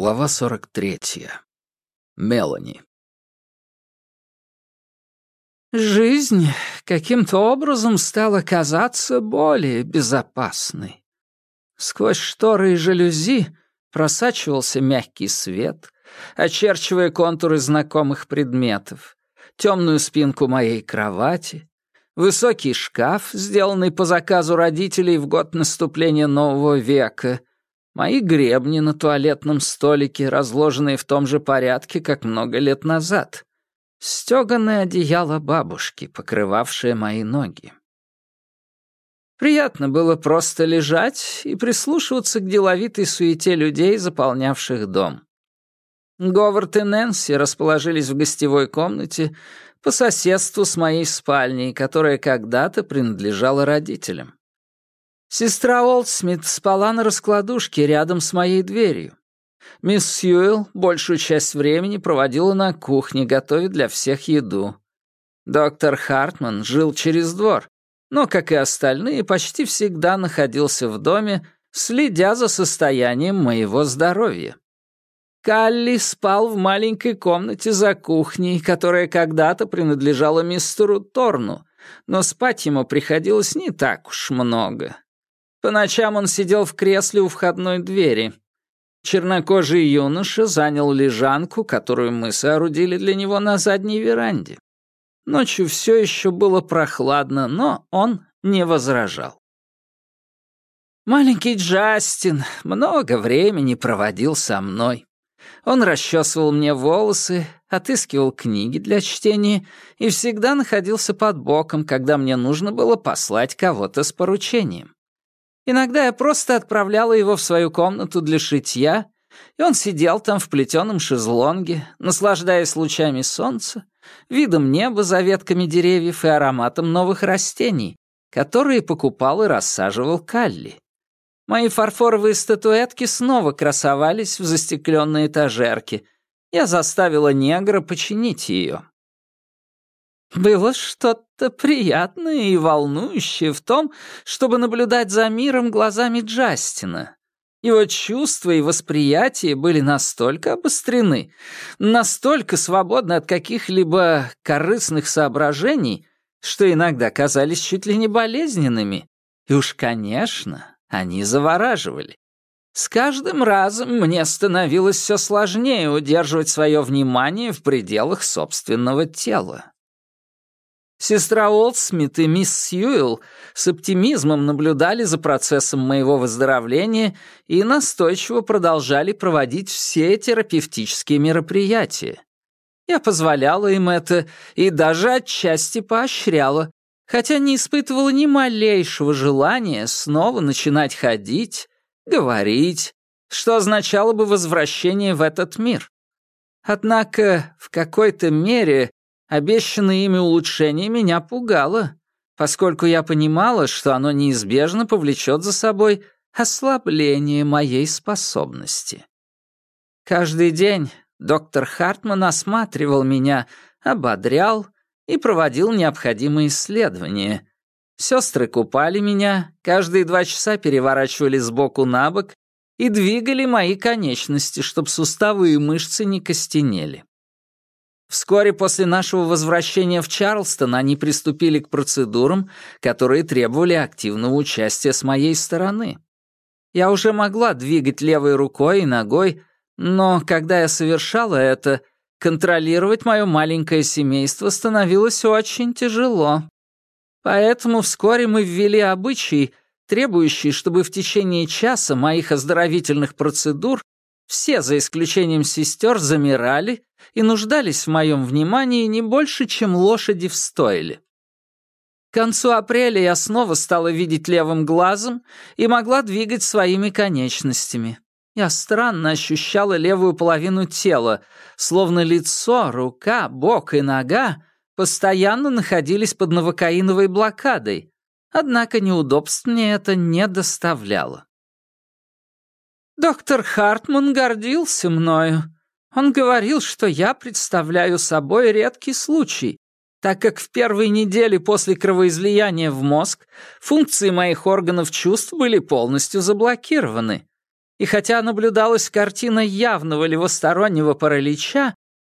Глава 43. Мелани. Жизнь каким-то образом стала казаться более безопасной. Сквозь шторы и жалюзи просачивался мягкий свет, очерчивая контуры знакомых предметов, темную спинку моей кровати, высокий шкаф, сделанный по заказу родителей в год наступления нового века — Мои гребни на туалетном столике, разложенные в том же порядке, как много лет назад. Стёганое одеяло бабушки, покрывавшее мои ноги. Приятно было просто лежать и прислушиваться к деловитой суете людей, заполнявших дом. Говард и Нэнси расположились в гостевой комнате по соседству с моей спальней, которая когда-то принадлежала родителям. Сестра Олдсмит спала на раскладушке рядом с моей дверью. Мисс Сьюэлл большую часть времени проводила на кухне, готовя для всех еду. Доктор Хартман жил через двор, но, как и остальные, почти всегда находился в доме, следя за состоянием моего здоровья. Калли спал в маленькой комнате за кухней, которая когда-то принадлежала мистеру Торну, но спать ему приходилось не так уж много. По ночам он сидел в кресле у входной двери. Чернокожий юноша занял лежанку, которую мы соорудили для него на задней веранде. Ночью все еще было прохладно, но он не возражал. Маленький Джастин много времени проводил со мной. Он расчесывал мне волосы, отыскивал книги для чтения и всегда находился под боком, когда мне нужно было послать кого-то с поручением. Иногда я просто отправляла его в свою комнату для шитья, и он сидел там в плетеном шезлонге, наслаждаясь лучами солнца, видом неба за ветками деревьев и ароматом новых растений, которые покупал и рассаживал Калли. Мои фарфоровые статуэтки снова красовались в застекленной этажерке. Я заставила негра починить ее. Было что-то приятное и волнующее в том, чтобы наблюдать за миром глазами Джастина. Его чувства и восприятие были настолько обострены, настолько свободны от каких-либо корыстных соображений, что иногда казались чуть ли не болезненными. И уж, конечно, они завораживали. С каждым разом мне становилось все сложнее удерживать свое внимание в пределах собственного тела. Сестра Олдсмит и мисс Сьюэлл с оптимизмом наблюдали за процессом моего выздоровления и настойчиво продолжали проводить все терапевтические мероприятия. Я позволяла им это и даже отчасти поощряла, хотя не испытывала ни малейшего желания снова начинать ходить, говорить, что означало бы возвращение в этот мир. Однако в какой-то мере Обещанное ими улучшение меня пугало, поскольку я понимала, что оно неизбежно повлечет за собой ослабление моей способности. Каждый день доктор Хартман осматривал меня, ободрял и проводил необходимые исследования. Сестры купали меня, каждые два часа переворачивали с боку на бок и двигали мои конечности, чтобы суставы и мышцы не костенели. Вскоре после нашего возвращения в Чарлстон они приступили к процедурам, которые требовали активного участия с моей стороны. Я уже могла двигать левой рукой и ногой, но когда я совершала это, контролировать мое маленькое семейство становилось очень тяжело. Поэтому вскоре мы ввели обычай, требующий, чтобы в течение часа моих оздоровительных процедур все, за исключением сестер, замирали и нуждались в моем внимании не больше, чем лошади в стойле. К концу апреля я снова стала видеть левым глазом и могла двигать своими конечностями. Я странно ощущала левую половину тела, словно лицо, рука, бок и нога постоянно находились под новокаиновой блокадой, однако неудобств мне это не доставляло. Доктор Хартман гордился мною. Он говорил, что я представляю собой редкий случай, так как в первые недели после кровоизлияния в мозг функции моих органов чувств были полностью заблокированы. И хотя наблюдалась картина явного левостороннего паралича,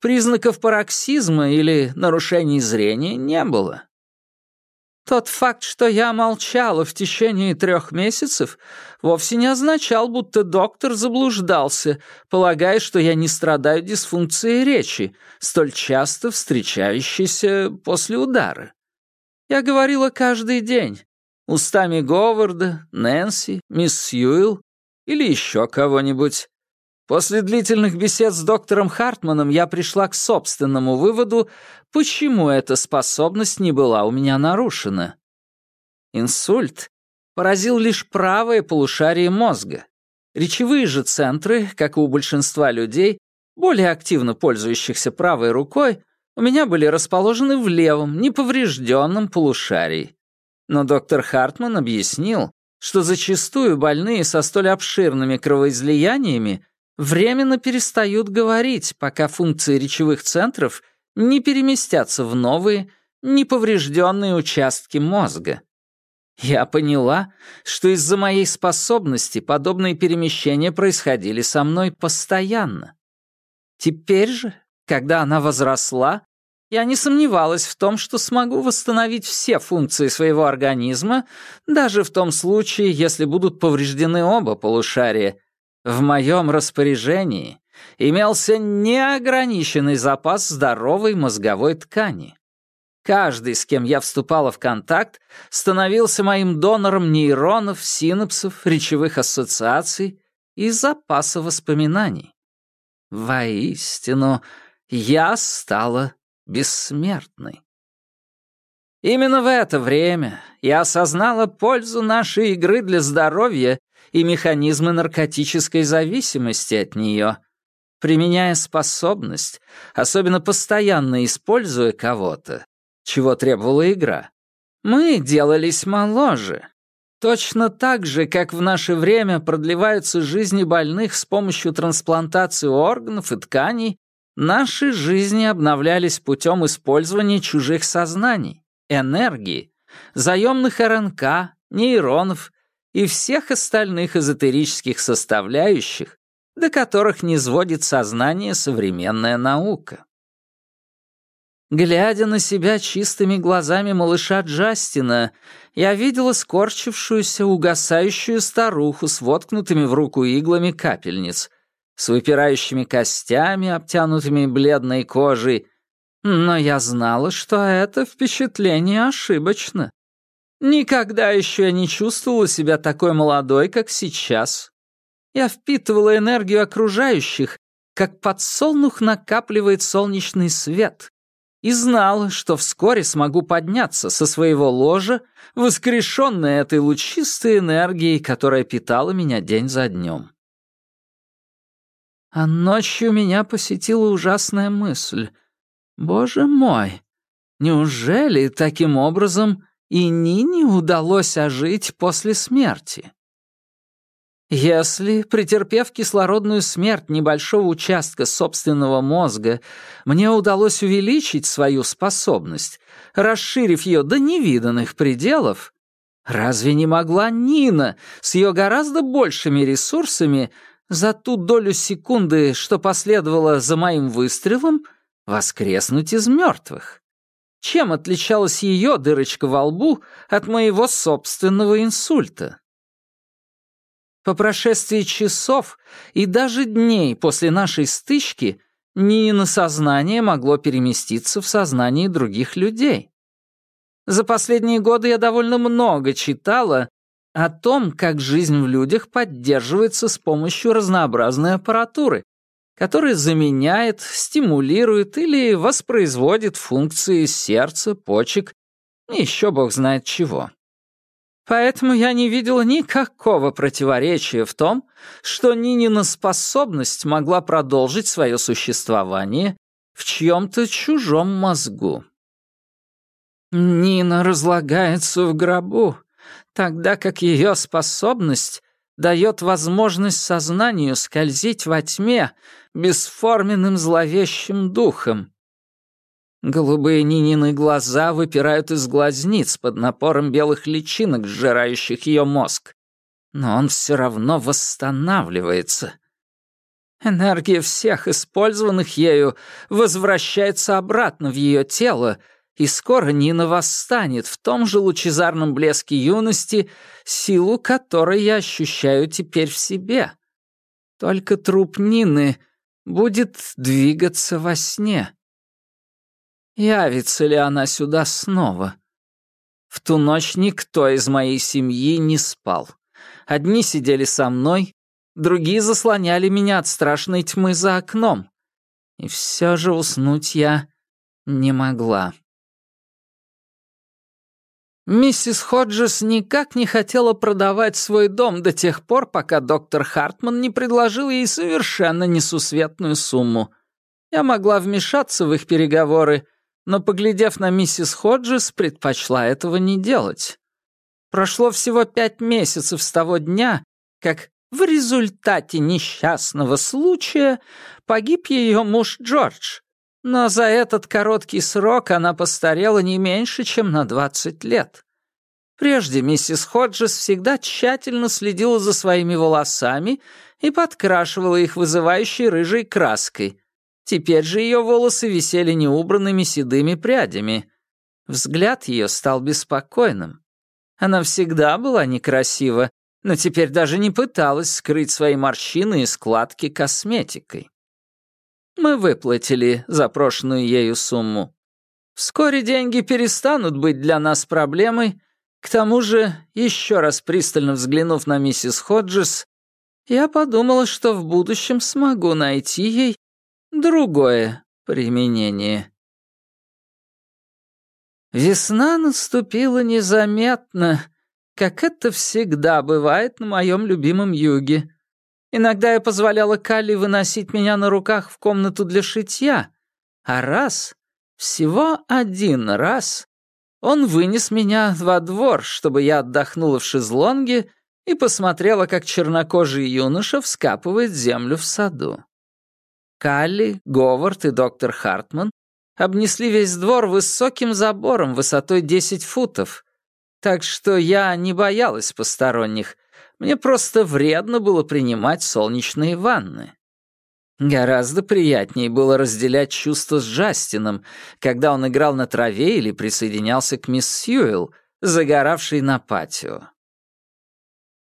признаков пароксизма или нарушений зрения не было. Тот факт, что я молчала в течение трех месяцев, вовсе не означал, будто доктор заблуждался, полагая, что я не страдаю дисфункцией речи, столь часто встречающейся после удара. Я говорила каждый день, устами Говарда, Нэнси, мисс Сьюэлл или еще кого-нибудь. После длительных бесед с доктором Хартманом я пришла к собственному выводу, почему эта способность не была у меня нарушена. Инсульт поразил лишь правое полушарие мозга. Речевые же центры, как и у большинства людей, более активно пользующихся правой рукой, у меня были расположены в левом, неповрежденном полушарии. Но доктор Хартман объяснил, что зачастую больные со столь обширными кровоизлияниями временно перестают говорить, пока функции речевых центров не переместятся в новые, неповрежденные участки мозга. Я поняла, что из-за моей способности подобные перемещения происходили со мной постоянно. Теперь же, когда она возросла, я не сомневалась в том, что смогу восстановить все функции своего организма, даже в том случае, если будут повреждены оба полушария, в моем распоряжении имелся неограниченный запас здоровой мозговой ткани. Каждый, с кем я вступала в контакт, становился моим донором нейронов, синапсов, речевых ассоциаций и запаса воспоминаний. Воистину, я стала бессмертной. Именно в это время я осознала пользу нашей игры для здоровья и механизмы наркотической зависимости от нее. Применяя способность, особенно постоянно используя кого-то, чего требовала игра, мы делались моложе. Точно так же, как в наше время продлеваются жизни больных с помощью трансплантации органов и тканей, наши жизни обновлялись путем использования чужих сознаний, энергии, заемных РНК, нейронов и всех остальных эзотерических составляющих, до которых не сводит сознание современная наука. Глядя на себя чистыми глазами малыша Джастина, я видела скорчившуюся, угасающую старуху с воткнутыми в руку иглами капельниц, с выпирающими костями, обтянутыми бледной кожей, но я знала, что это впечатление ошибочно. Никогда еще я не чувствовала себя такой молодой, как сейчас. Я впитывала энергию окружающих, как подсолнух накапливает солнечный свет, и знала, что вскоре смогу подняться со своего ложа, воскрешенная этой лучистой энергией, которая питала меня день за днем. А ночью меня посетила ужасная мысль. Боже мой, неужели таким образом и Нине удалось ожить после смерти. Если, претерпев кислородную смерть небольшого участка собственного мозга, мне удалось увеличить свою способность, расширив ее до невиданных пределов, разве не могла Нина с ее гораздо большими ресурсами за ту долю секунды, что последовало за моим выстрелом, воскреснуть из мертвых? Чем отличалась ее дырочка во лбу от моего собственного инсульта? По прошествии часов и даже дней после нашей стычки Нина сознание могло переместиться в сознание других людей. За последние годы я довольно много читала о том, как жизнь в людях поддерживается с помощью разнообразной аппаратуры, который заменяет, стимулирует или воспроизводит функции сердца, почек и еще бог знает чего. Поэтому я не видела никакого противоречия в том, что Нинина способность могла продолжить свое существование в чьем-то чужом мозгу. Нина разлагается в гробу, тогда как ее способность дает возможность сознанию скользить во тьме бесформенным зловещим духом. Голубые Нинины глаза выпирают из глазниц под напором белых личинок, сжирающих ее мозг. но он все равно восстанавливается. Энергия всех использованных ею возвращается обратно в ее тело, и скоро Нина восстанет в том же лучезарном блеске юности, силу которой я ощущаю теперь в себе. Только труп Нины будет двигаться во сне. Явится ли она сюда снова? В ту ночь никто из моей семьи не спал. Одни сидели со мной, другие заслоняли меня от страшной тьмы за окном. И все же уснуть я не могла. Миссис Ходжес никак не хотела продавать свой дом до тех пор, пока доктор Хартман не предложил ей совершенно несусветную сумму. Я могла вмешаться в их переговоры, но, поглядев на миссис Ходжес, предпочла этого не делать. Прошло всего пять месяцев с того дня, как в результате несчастного случая погиб ее муж Джордж, но за этот короткий срок она постарела не меньше, чем на 20 лет. Прежде миссис Ходжес всегда тщательно следила за своими волосами и подкрашивала их вызывающей рыжей краской. Теперь же ее волосы висели неубранными седыми прядями. Взгляд ее стал беспокойным. Она всегда была некрасива, но теперь даже не пыталась скрыть свои морщины и складки косметикой. Мы выплатили запрошенную ею сумму. Вскоре деньги перестанут быть для нас проблемой. К тому же, еще раз пристально взглянув на миссис Ходжес, я подумала, что в будущем смогу найти ей другое применение. Весна наступила незаметно, как это всегда бывает на моем любимом юге. Иногда я позволяла Калли выносить меня на руках в комнату для шитья, а раз, всего один раз, он вынес меня во двор, чтобы я отдохнула в шезлонге и посмотрела, как чернокожий юноша вскапывает землю в саду. Калли, Говард и доктор Хартман обнесли весь двор высоким забором высотой 10 футов, так что я не боялась посторонних, мне просто вредно было принимать солнечные ванны. Гораздо приятнее было разделять чувства с Джастином, когда он играл на траве или присоединялся к мисс Сьюэлл, загоравшей на патио.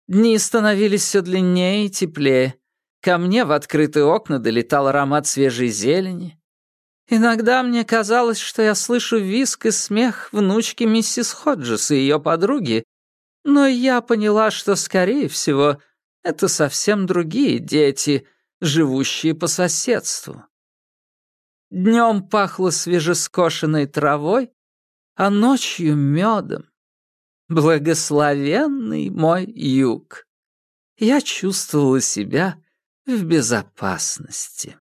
Дни становились все длиннее и теплее. Ко мне в открытые окна долетал аромат свежей зелени. Иногда мне казалось, что я слышу виск и смех внучки миссис Ходжес и ее подруги, но я поняла, что, скорее всего, это совсем другие дети, живущие по соседству. Днем пахло свежескошенной травой, а ночью медом. Благословенный мой юг. Я чувствовала себя в безопасности.